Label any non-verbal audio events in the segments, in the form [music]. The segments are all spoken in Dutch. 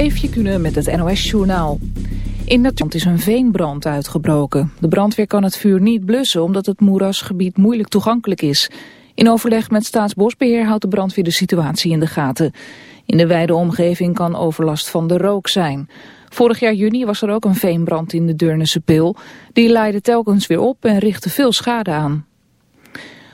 Eefje kunnen met het NOS-journaal. In Natuurlijk is een veenbrand uitgebroken. De brandweer kan het vuur niet blussen omdat het moerasgebied moeilijk toegankelijk is. In overleg met Staatsbosbeheer houdt de brandweer de situatie in de gaten. In de wijde omgeving kan overlast van de rook zijn. Vorig jaar juni was er ook een veenbrand in de Deurnense Pil. Die leidde telkens weer op en richtte veel schade aan.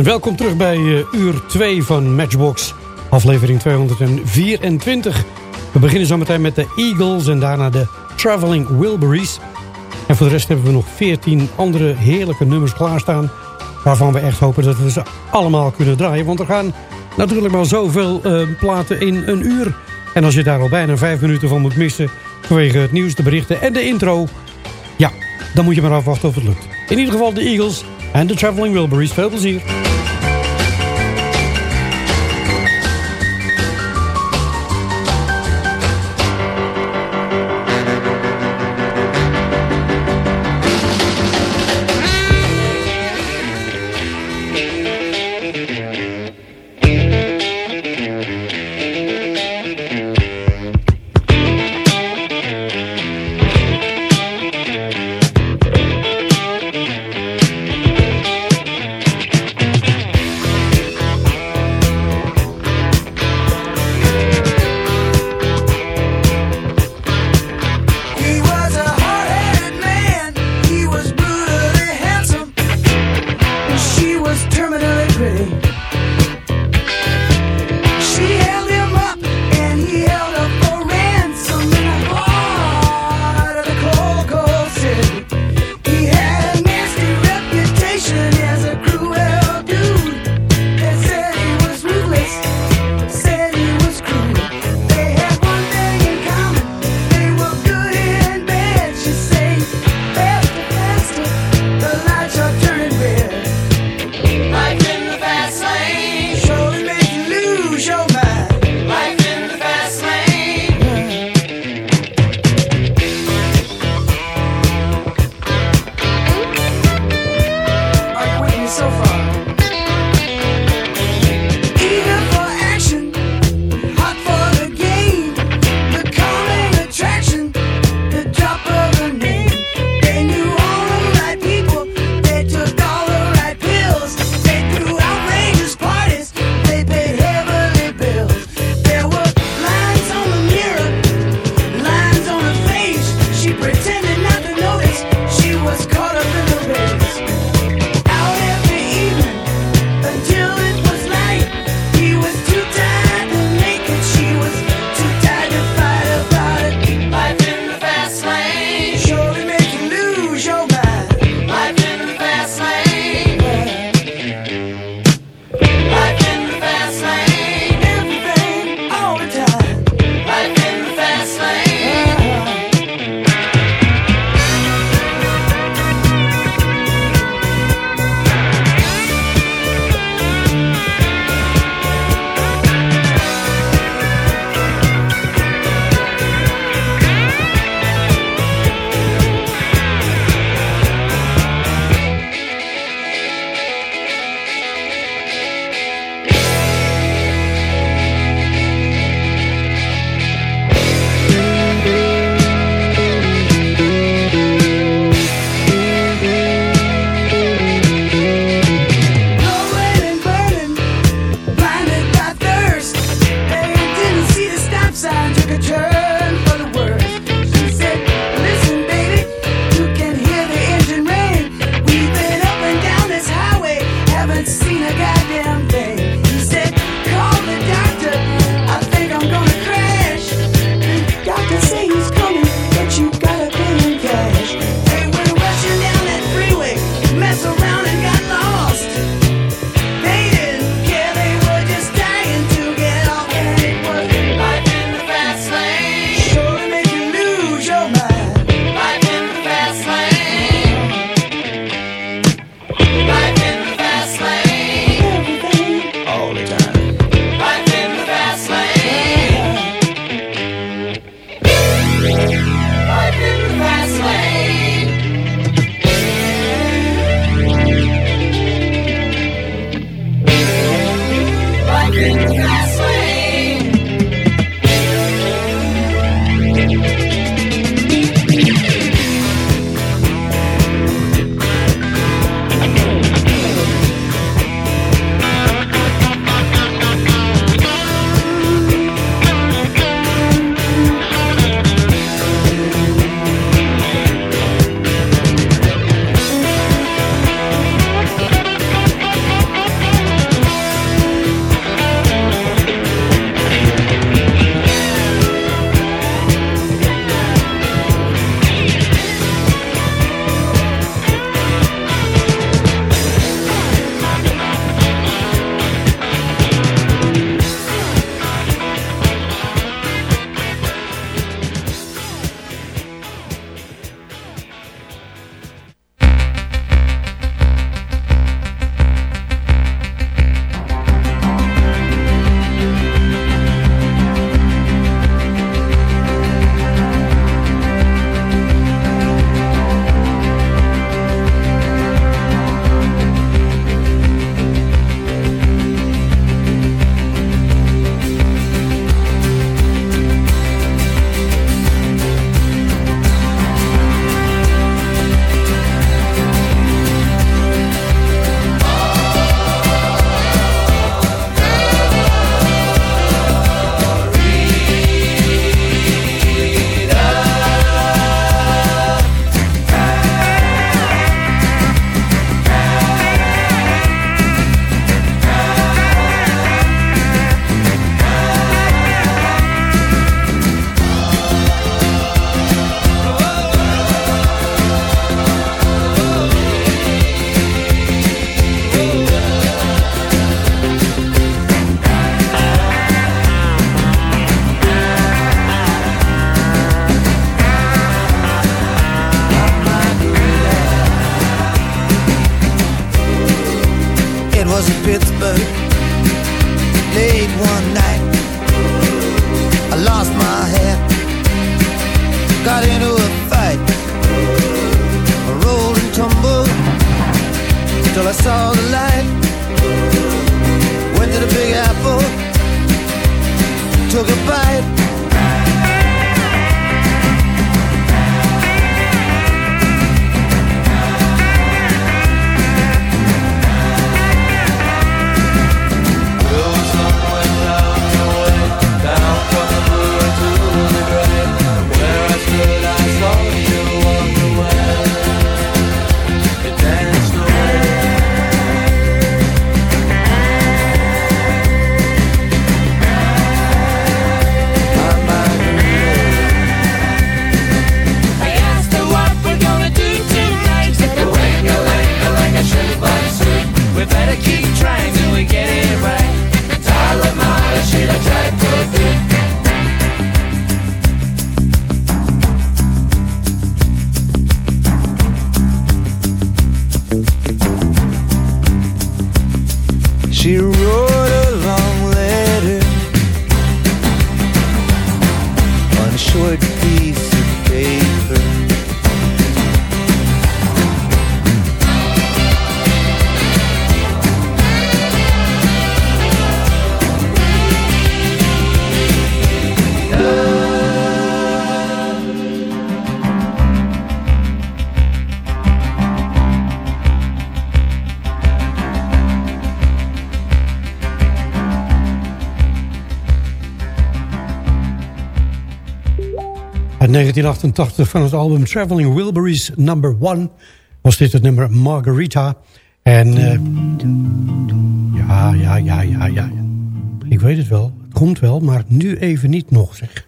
En welkom terug bij uh, uur 2 van Matchbox, aflevering 224. We beginnen zo meteen met de Eagles en daarna de Traveling Wilburys. En voor de rest hebben we nog 14 andere heerlijke nummers klaarstaan... waarvan we echt hopen dat we ze allemaal kunnen draaien. Want er gaan natuurlijk maar zoveel uh, platen in een uur. En als je daar al bijna 5 minuten van moet missen... vanwege het nieuws, de berichten en de intro... ja, dan moet je maar afwachten of het lukt. In ieder geval de Eagles en de Traveling Wilburys. Veel plezier. 1988 van het album Traveling Wilburys Number 1 was dit het nummer Margarita. En uh, ja, ja, ja, ja, ja. Ik weet het wel. Het komt wel, maar nu even niet nog, zeg.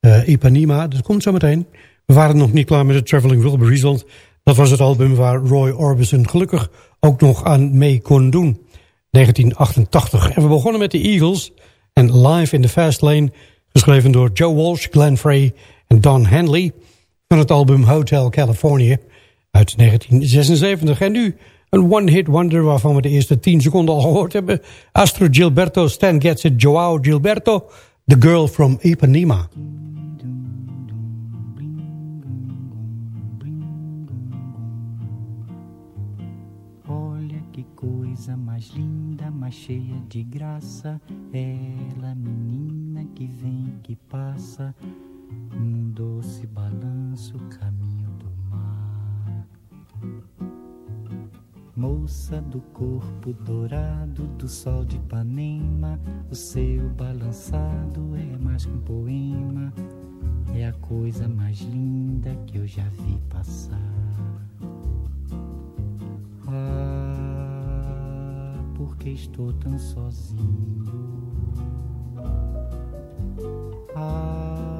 Uh, Ipanema, dat komt zo meteen. We waren nog niet klaar met de Traveling Wilburys, want dat was het album waar Roy Orbison gelukkig ook nog aan mee kon doen. 1988. En we begonnen met de Eagles en Live in the Fast Lane... geschreven door Joe Walsh, Glenn Frey Don Henley... van het album Hotel California uit 1976. En nu een one-hit wonder waarvan we de eerste 10 seconden al gehoord hebben. Astro Gilberto, Stan it, Joao Gilberto... The Girl from Ipanema. mais linda, mais cheia de graça. Ela, menina que vem, que passa, num doce balanço, caminho do mar. Moça do corpo dourado do sol de Ipanema, o seu balançado é mais que um poema, é a coisa mais linda que eu já vi passar. Ah, porque estou tão sozinho. Ah,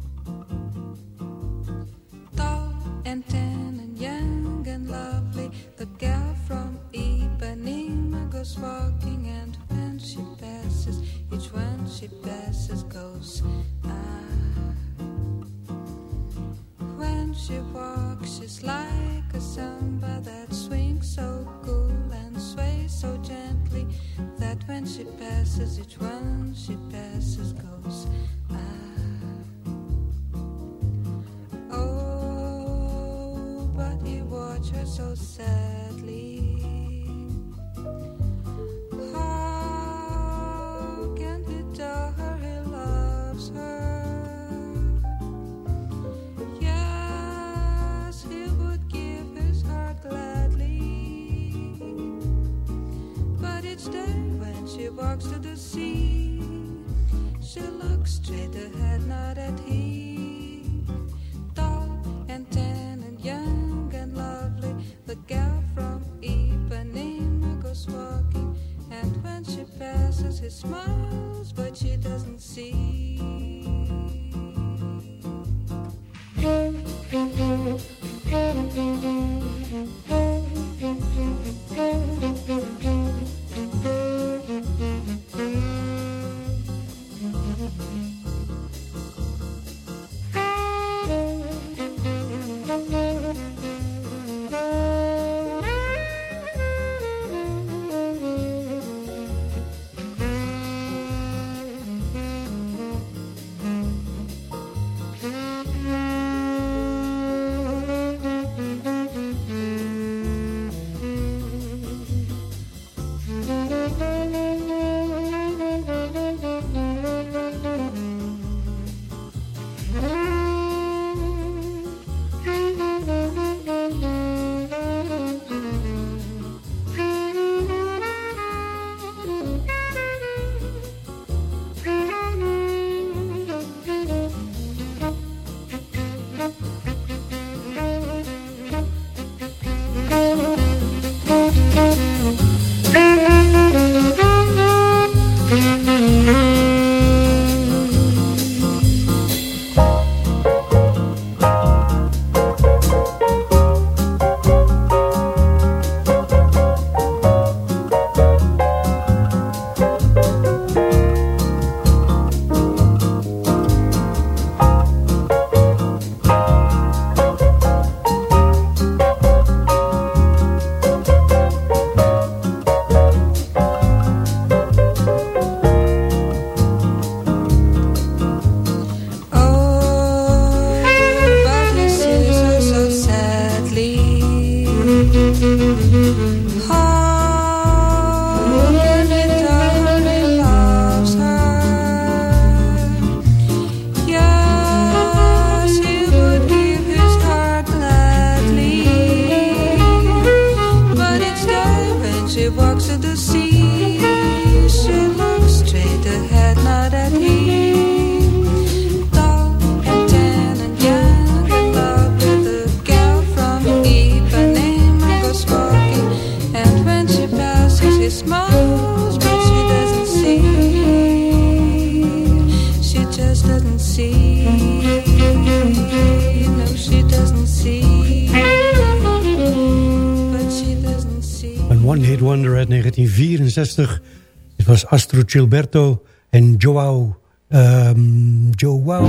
1964. Het was Astro Gilberto en Joao... Um, Joao...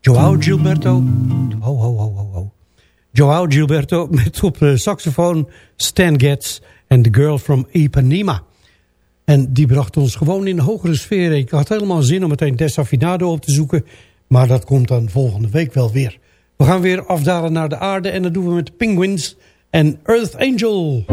Joao Gilberto... Ho, ho, ho, ho, ho. Joao Gilberto [laughs] met op uh, saxofoon Stan Getz en The Girl from Ipanema. En die bracht ons gewoon in een hogere sfeer. Ik had helemaal zin om meteen Desafinado op te zoeken. Maar dat komt dan volgende week wel weer. We gaan weer afdalen naar de aarde en dat doen we met Penguins en Earth Angel.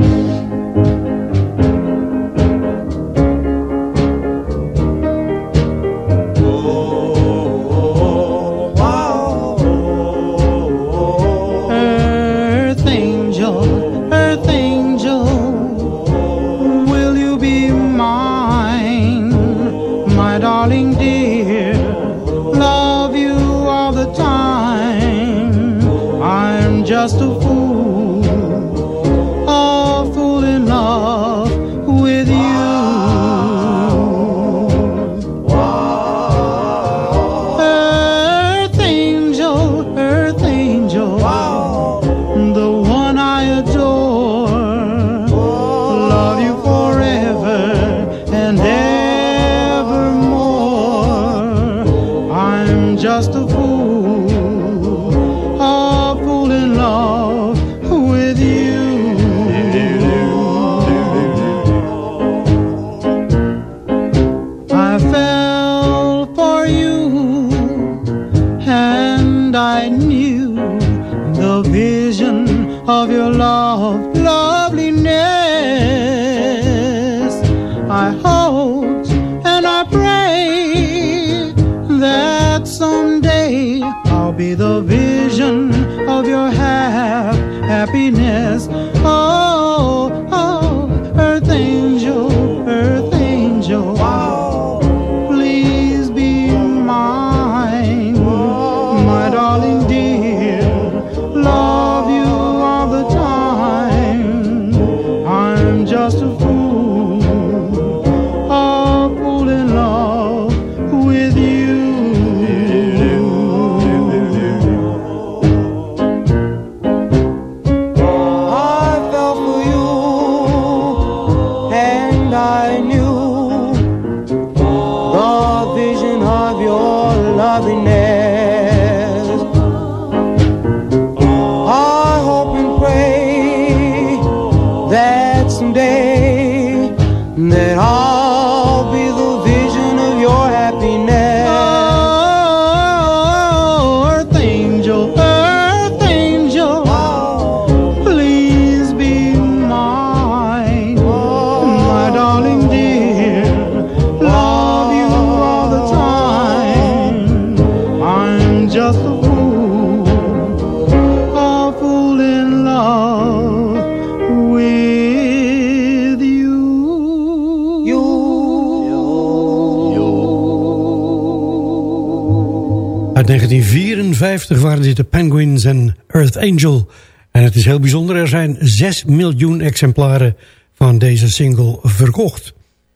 Waren dit de Penguins en Earth Angel. En het is heel bijzonder, er zijn 6 miljoen exemplaren van deze single verkocht.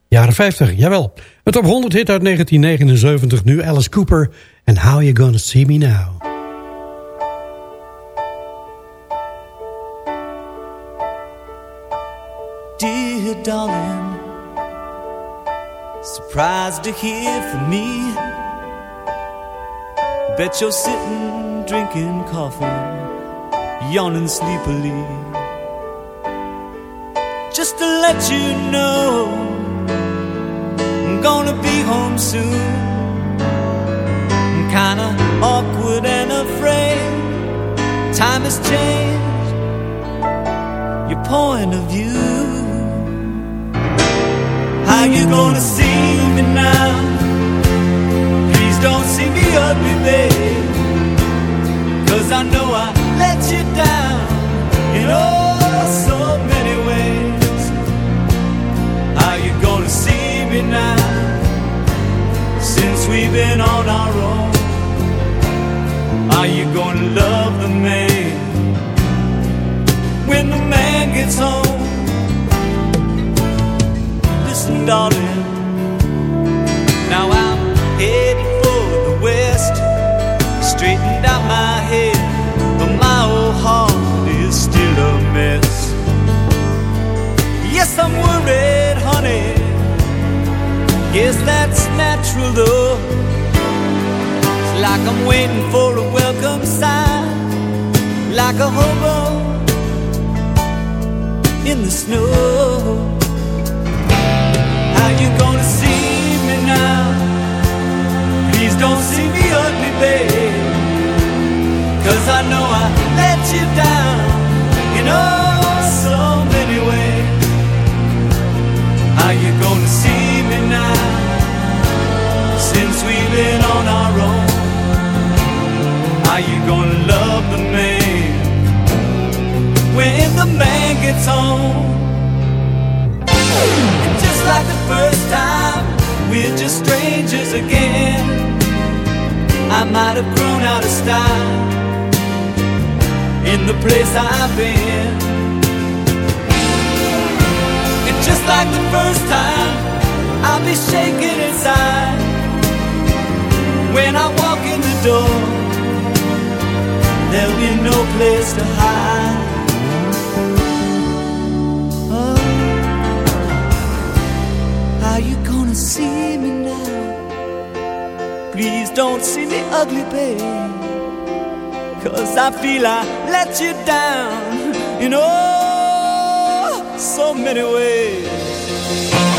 Jaren 50, jawel. Het top 100 hit uit 1979, nu Alice Cooper en How You Gonna See Me Now. Dear darling, surprised to hear from me. Bet you're sitting drinking coffee, yawning sleepily. Just to let you know, I'm gonna be home soon. I'm kinda awkward and afraid. Time has changed your point of view. How you gonna see me now? Please don't see me ugly, babe. Cause I know I let you down in oh so many ways. How you gonna see me now? Since we've been on our own. Are you gonna love the man when the man gets home? Listen, darling. I'm worried, honey. Guess that's natural, though. It's like I'm waiting for a welcome sign, like a hobo in the snow. How you gonna see me now? Please don't see me ugly, babe. Cause I know I let you down in oh when the man gets home? And Just like the first time, we're just strangers again. I might have grown out of style in the place I've been. And just like the first time, I'll be shaking inside when I walk in the door. There'll be no place to hide. Gonna see me now? Please don't see me ugly, babe. Cause I feel I let you down in oh so many ways.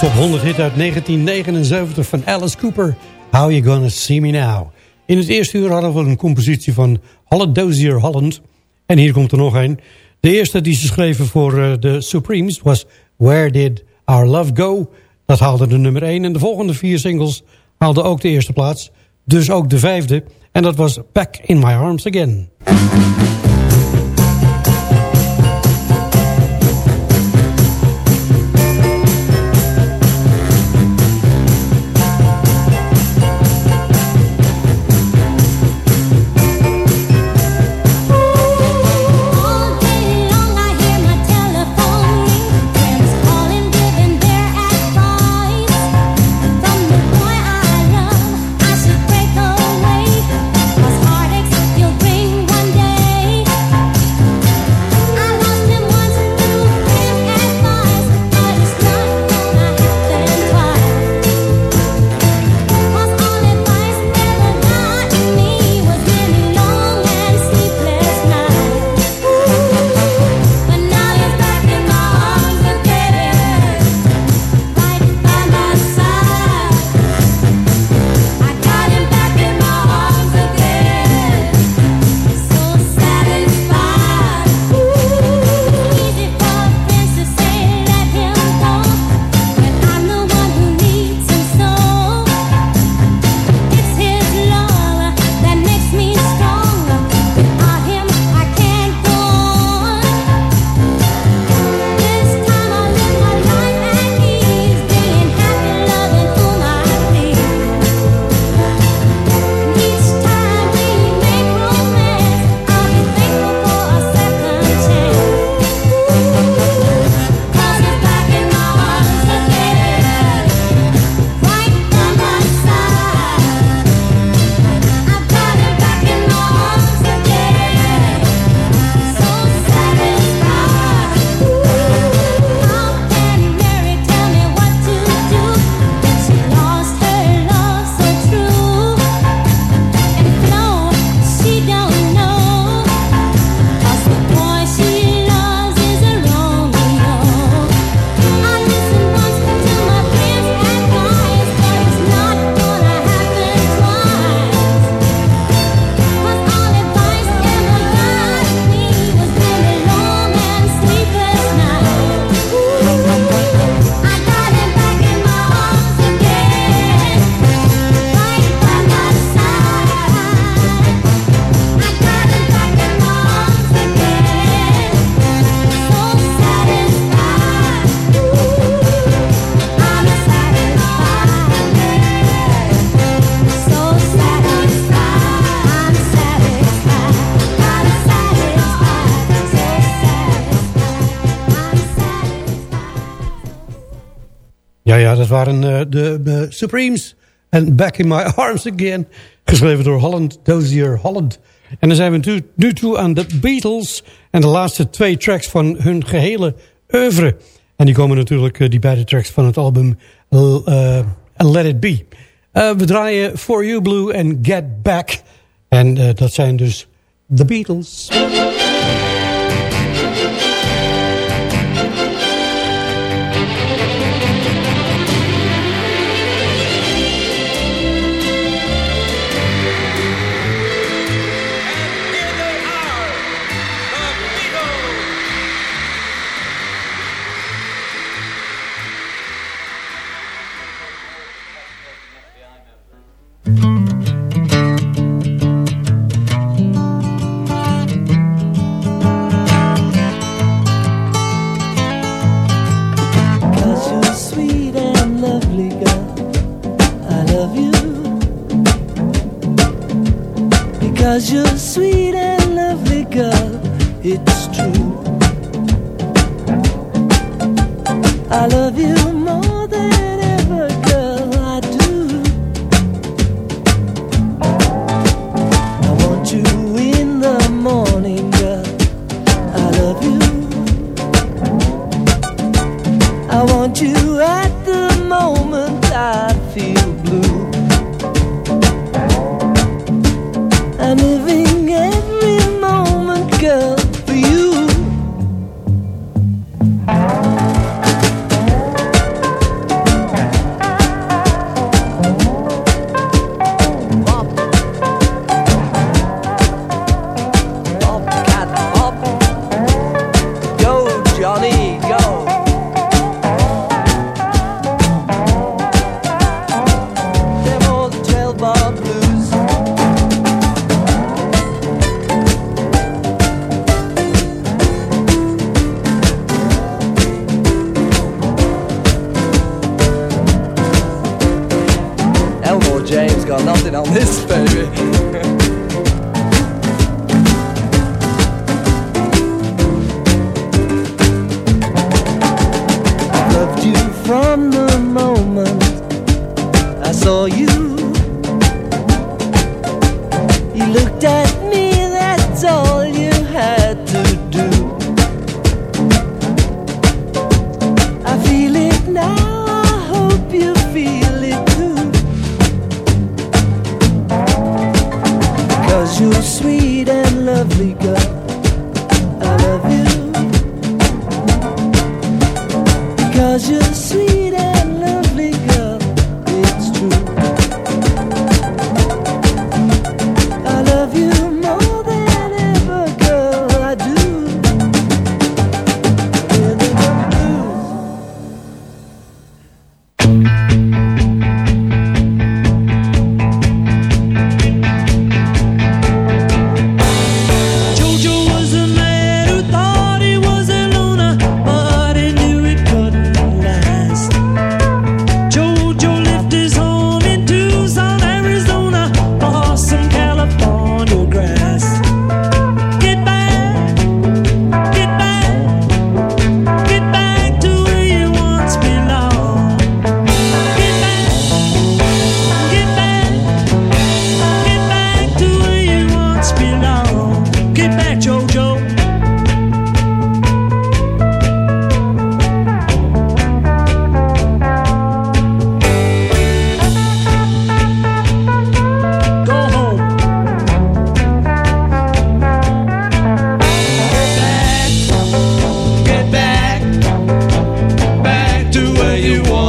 Top 100 hit uit 1979 van Alice Cooper. How You Gonna See Me Now. In het eerste uur hadden we een compositie van Holland Dozier Holland. En hier komt er nog een. De eerste die ze schreven voor eh, de Supremes was Where Did Our Love Go? Dat haalde de nummer 1. En de volgende vier singles haalden ook de eerste plaats. Dus ook de vijfde. En dat was Back in My Arms Again. Eh, de, Supremes en Back in My Arms Again. Geschreven door Holland Dozier Holland. En dan zijn we nu, toe aan de Beatles. En de laatste twee tracks van hun gehele oeuvre. En die komen natuurlijk, eh, die beide tracks van het album eh, Let It Be. We draaien For You Blue en Get Back. En dat zijn dus de Beatles.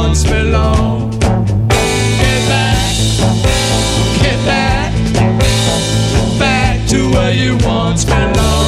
once belong. Get back, get back, back to where you once belonged.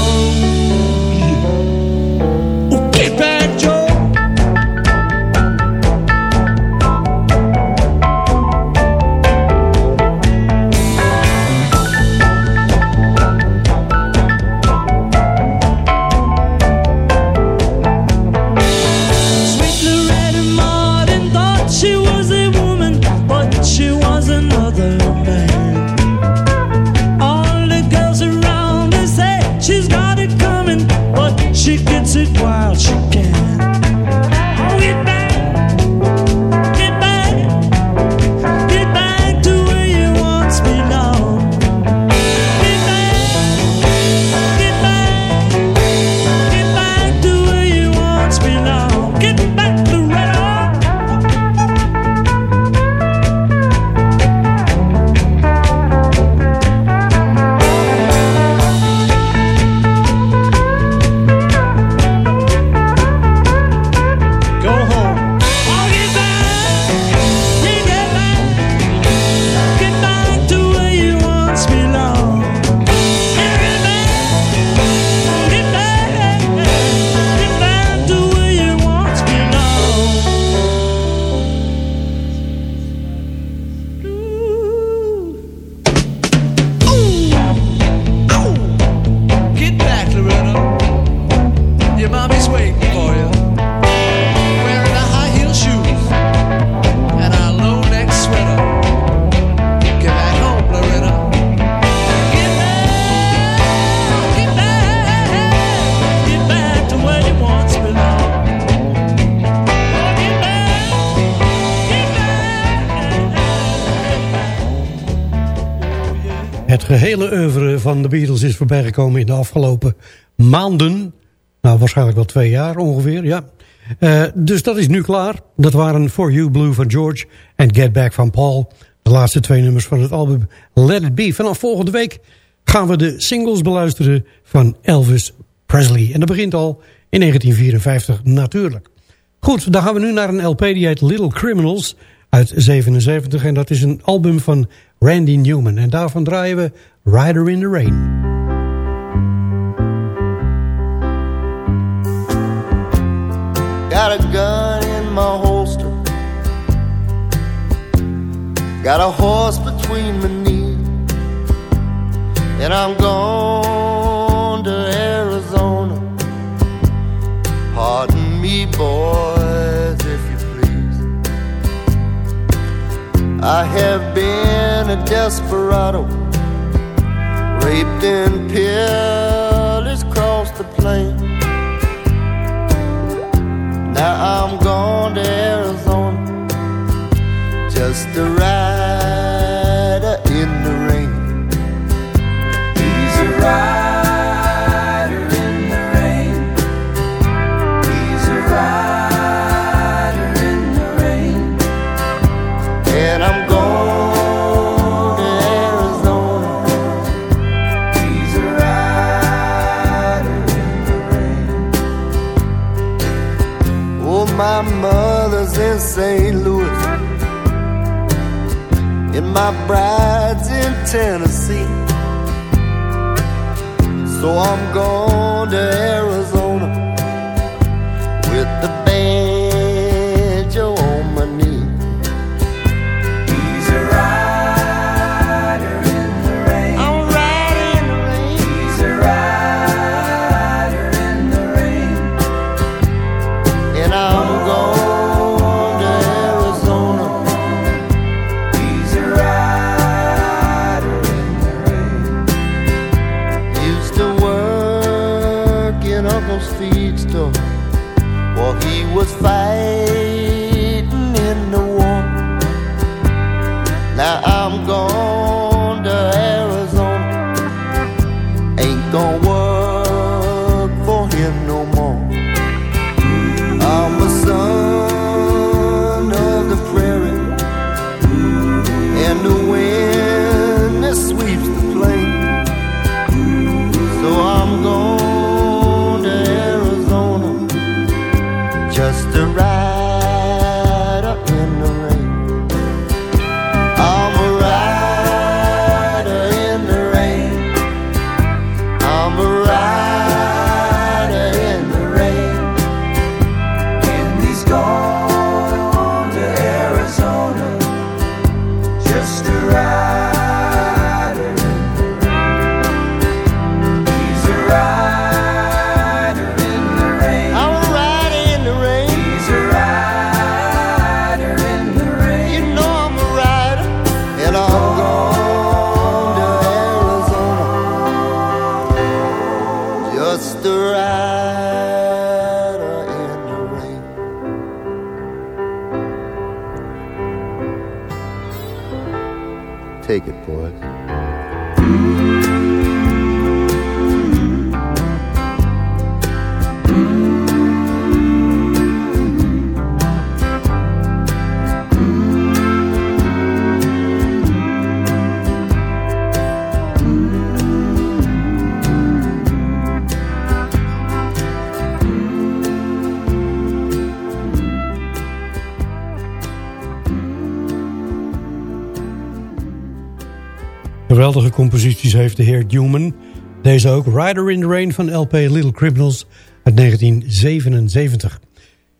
Gehele oeuvre van de Beatles is voorbijgekomen in de afgelopen maanden. Nou, waarschijnlijk wel twee jaar ongeveer, ja. Eh, dus dat is nu klaar. Dat waren For You Blue van George en Get Back van Paul. De laatste twee nummers van het album Let It Be. Vanaf volgende week gaan we de singles beluisteren van Elvis Presley. En dat begint al in 1954 natuurlijk. Goed, dan gaan we nu naar een LP die heet Little Criminals uit 77. En dat is een album van Randy Newman. En daarvan draaien we Rider in the Rain. Got a gun in my holster. Got a horse between my knees. And I'm gone to Arizona. Pardon me, boys, if you please. I have been a desperado. Raped and pillaged across the plain. Now I'm gone to Arizona just a rider St. Louis. And my bride's in Tennessee. So I'm going to Arizona just a rider in the rain. Take it, boys. Geweldige composities heeft de heer Newman. Deze ook Rider in the Rain van LP Little Criminals uit 1977.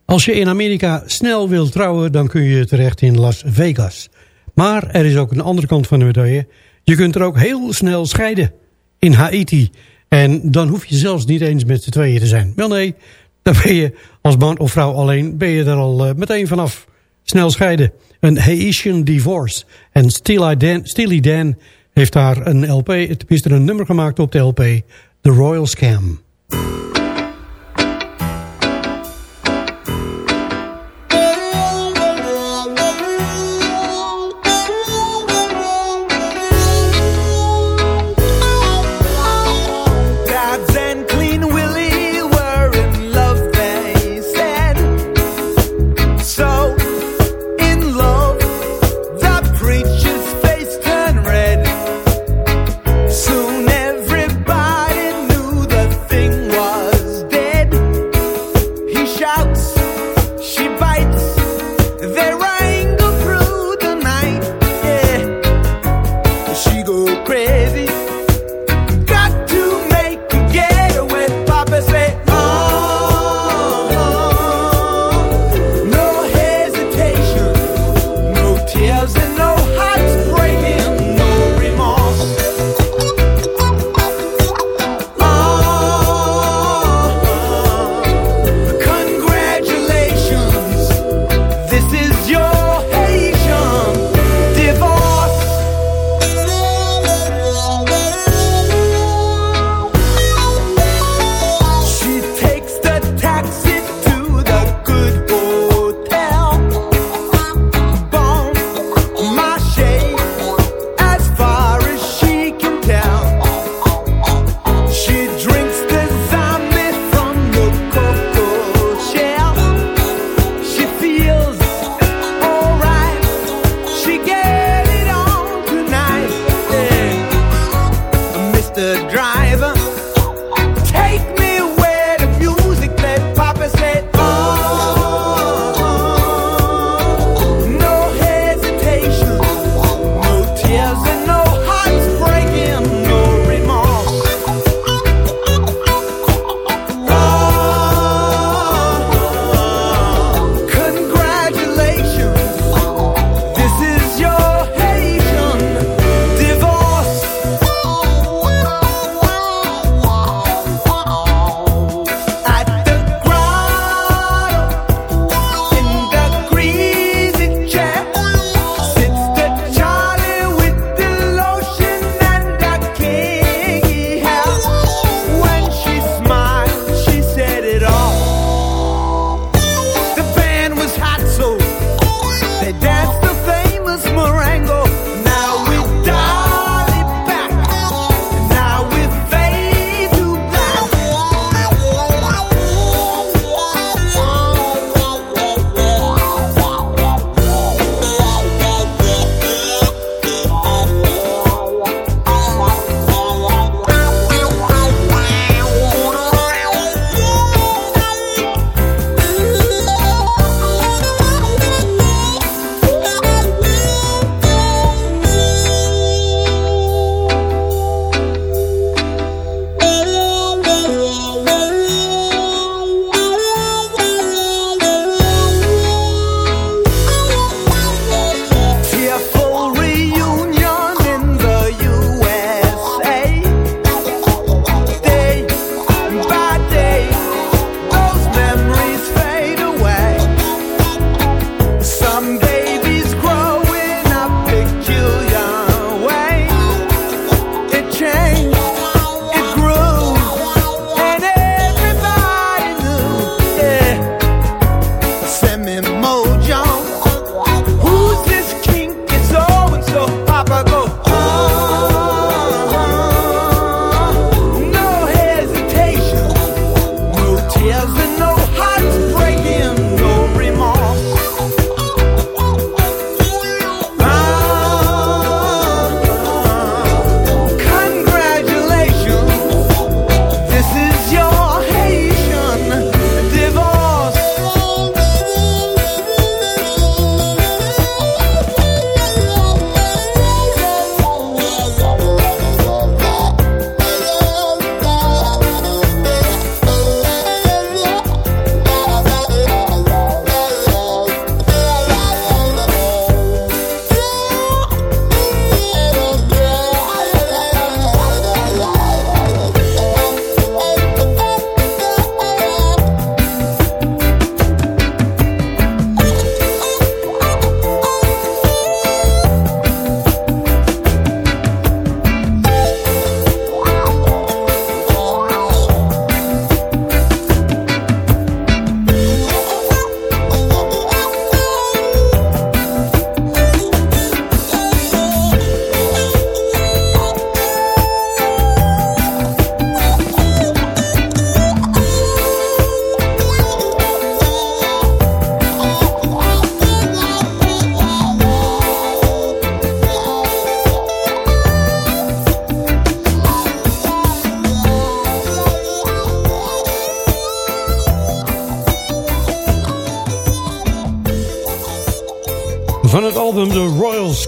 Als je in Amerika snel wilt trouwen, dan kun je terecht in Las Vegas. Maar er is ook een andere kant van de medaille. Je kunt er ook heel snel scheiden in Haiti. En dan hoef je zelfs niet eens met z'n tweeën te zijn. Wel nee, dan ben je als man of vrouw alleen ben je er al eh, meteen vanaf. Snel scheiden. Een Haitian divorce. En Steely Dan, Steely Dan heeft daar een LP, tenminste een nummer gemaakt op de LP. The Royal Scam.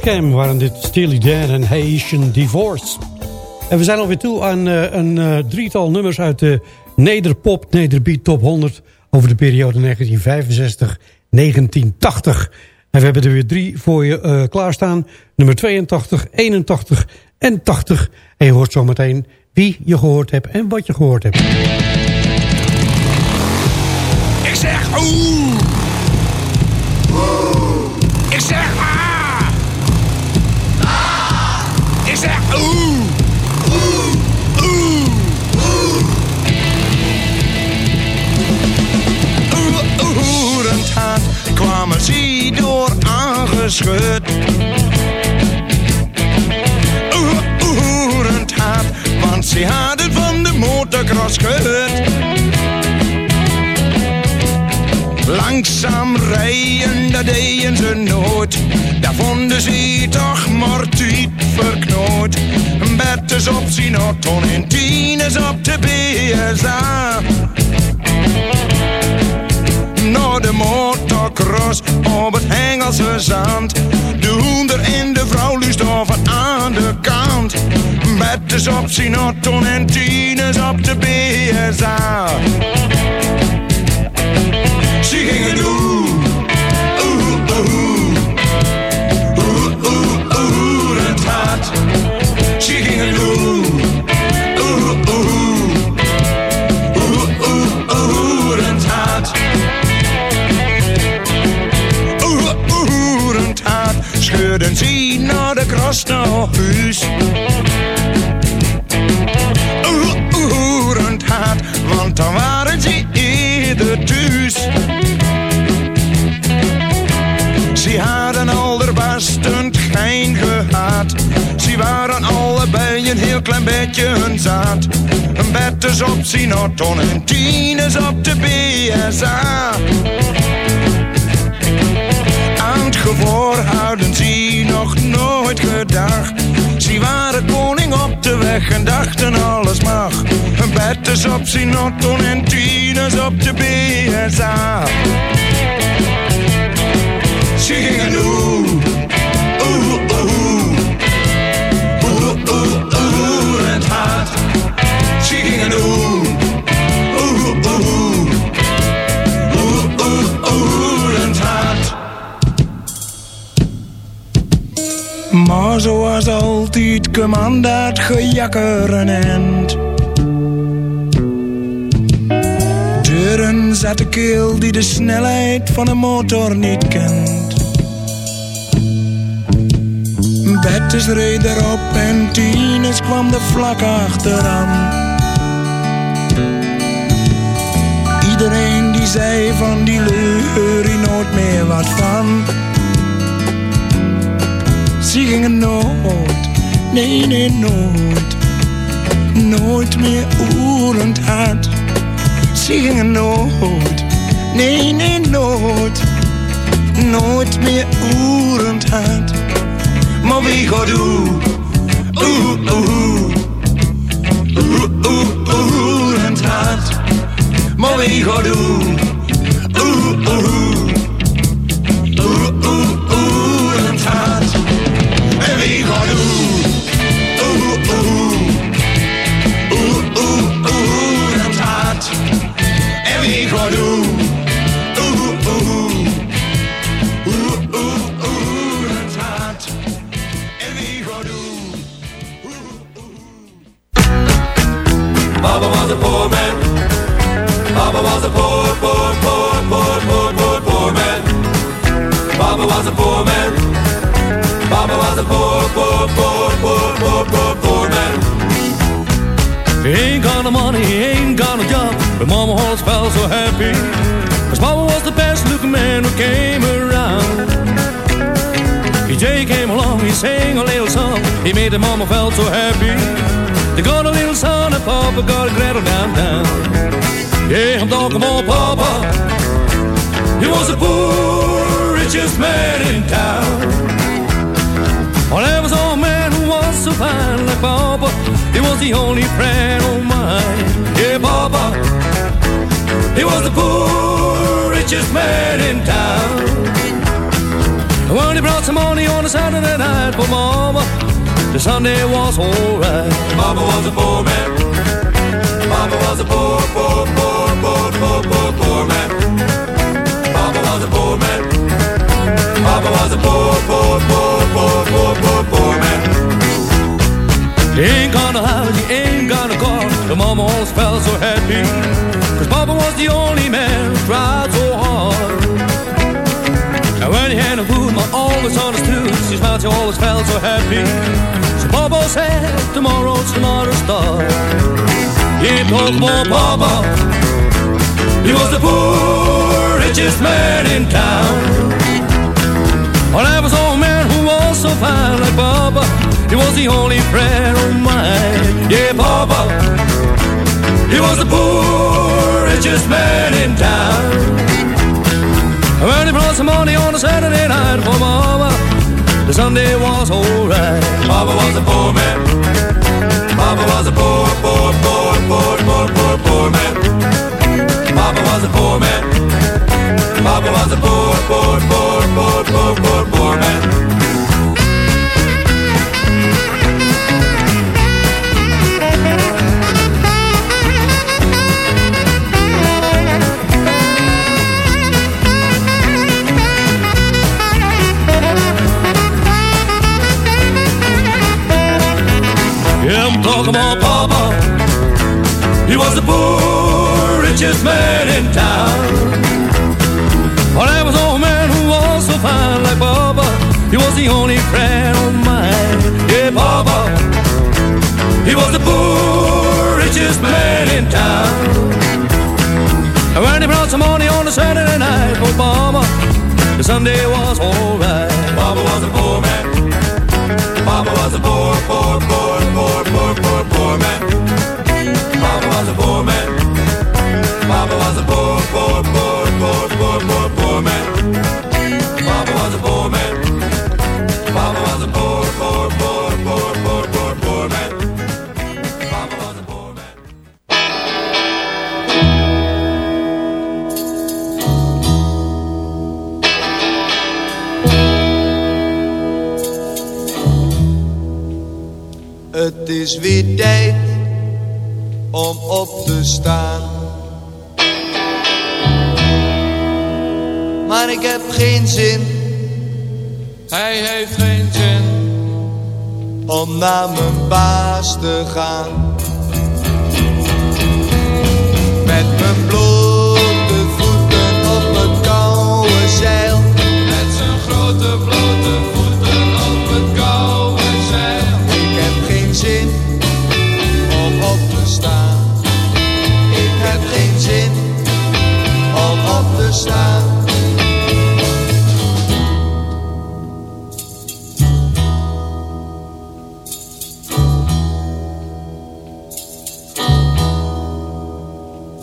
Waren dit Steely Dan en Haitian Divorce. En we zijn alweer toe aan eh, een eh, drietal nummers uit de Nederpop, Nederbeat Top 100... over de periode 1965-1980. En we hebben er weer drie voor je eh, klaarstaan. Nummer 82, 81 en 80. En je hoort zometeen wie je gehoord hebt en wat je gehoord hebt. Ik zeg oeh. Ik zeg aangeschud. Oeh, Oerend hard, want ze hadden van de motocross gehoord. Langzaam rijden, dat deden ze nooit. Daar vonden ze toch maar tijd verknoot. Betters op zijn auto en tieners op de BSA. Naar de motocross op het Engelse zand. De hoender en de vrouw luistoven aan de kant. Betters op zijn auto en tieners op de BSA. Ze gingen doen. Oeh, het hart. Want dan waren ze eerder thuis. Ze hadden allerbestend geen gehad. Ze waren allebei een heel klein beetje hun zaad. Een betters op Sinaton en tieners op de BSA. Gevoor hadden ze nog nooit gedacht. Ze waren koning op de weg en dachten alles mag. Een betters op Sinaton en tieners op de BSA. Altijd kwam dat gejakker een end. Deuren zat de keel die de snelheid van een motor niet kent. Bettes reed erop en Tines kwam er vlak achteraan. Iedereen die zei van die hier nooit meer wat van. Ze gingen nooit, nee nee nooit, nooit meer oerend hard. Ze gingen nooit, nee nee nooit, nooit meer oerend hard. Maar wie gaat oeh, oeh, oeh, oeh, oeh, oerend hard. Maar wie gaat oeh, was a. Baba was a poor, poor, poor, poor, poor, poor, poor man. He ain't got no money, he ain't got no job, but Mama always felt so happy. Cause Mama was the best looking man who came around. PJ came along, he sang a little song, he made the Mama felt so happy. They got a little son and Papa got a Gretel down down. Yeah, I'm talking about Papa. He was the poor, richest man in town. Well, there was a man who was so fine like Papa. He was the only friend of mine. Yeah, Papa. He was the poor, richest man in town. When he brought some money on a Saturday night for Mama, the Sunday was alright. Mama was a poor man. Mama was a poor, poor, poor, poor, poor, poor, poor man. Mama was a poor man. Mama was a poor, poor, poor, poor, poor, poor, poor man. He ain't got a house, he ain't got a car. The mama always felt so happy. Cause Papa was the only man who tried so hard. And when he had no food, Mom always understood. She smiled, she always felt so happy. So Papa said, tomorrow's another start. He told more Papa. He was the poor, richest man in town. Well, I was old man who was so fine like Papa. He was the only friend of mine. Yeah, Papa. He was the poor, richest man in town. When he brought some money on a Saturday night for Mama, the Sunday was alright. Papa was a poor man. Papa was a poor, poor, poor, poor, poor, poor, poor man. Papa was a poor man. Papa was a poor, poor, poor, poor,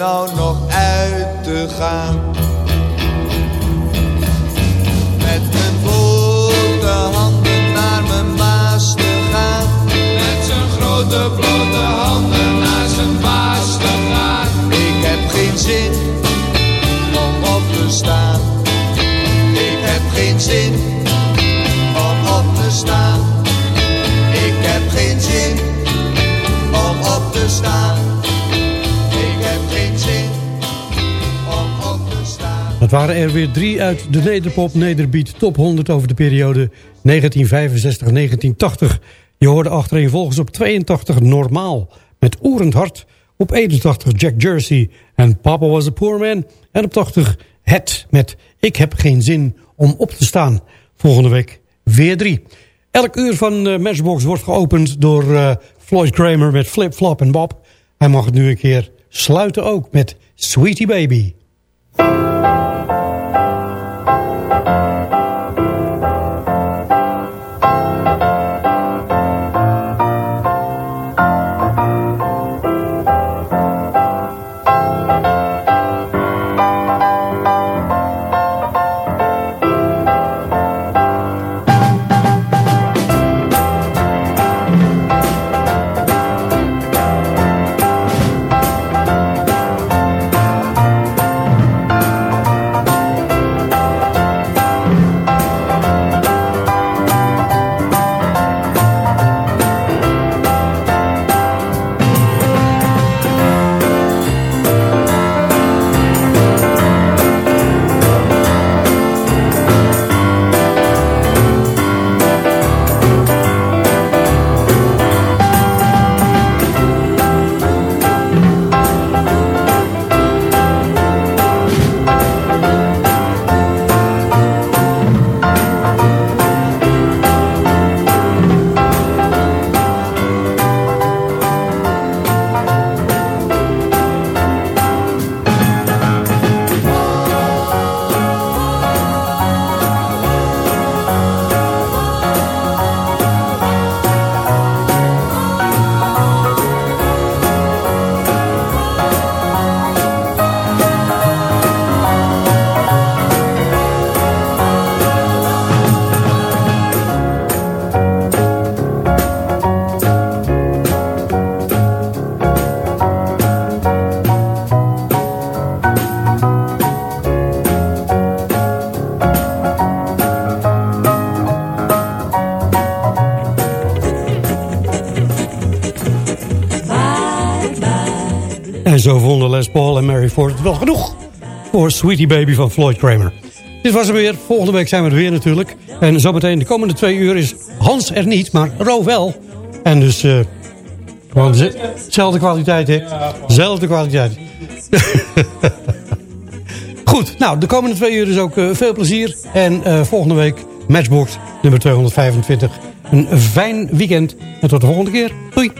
Om er Waren er weer drie uit de Nederpop Nederbeat Top 100 over de periode 1965-1980. Je hoorde achtereenvolgens op 82 Normaal met Oerend Hart. Op 81 Jack Jersey en Papa Was a Poor Man. En op 80 Het met Ik heb geen zin om op te staan. Volgende week weer drie. Elk uur van eh, Matchbox wordt geopend door eh, Floyd Kramer met Flip Flop en Bob. Hij mag het nu een keer sluiten ook met Sweetie Baby. Ford het wel genoeg voor Sweetie Baby van Floyd Kramer. Dit was er weer. Volgende week zijn we er weer natuurlijk. En zometeen de komende twee uur is Hans er niet, maar Ro wel. En dus eh gewoon kwaliteit, hè? Zelfde kwaliteit. [laughs] Goed, nou, de komende twee uur is ook eh, veel plezier. En eh, volgende week Matchbox nummer 225. Een fijn weekend. En tot de volgende keer. Doei.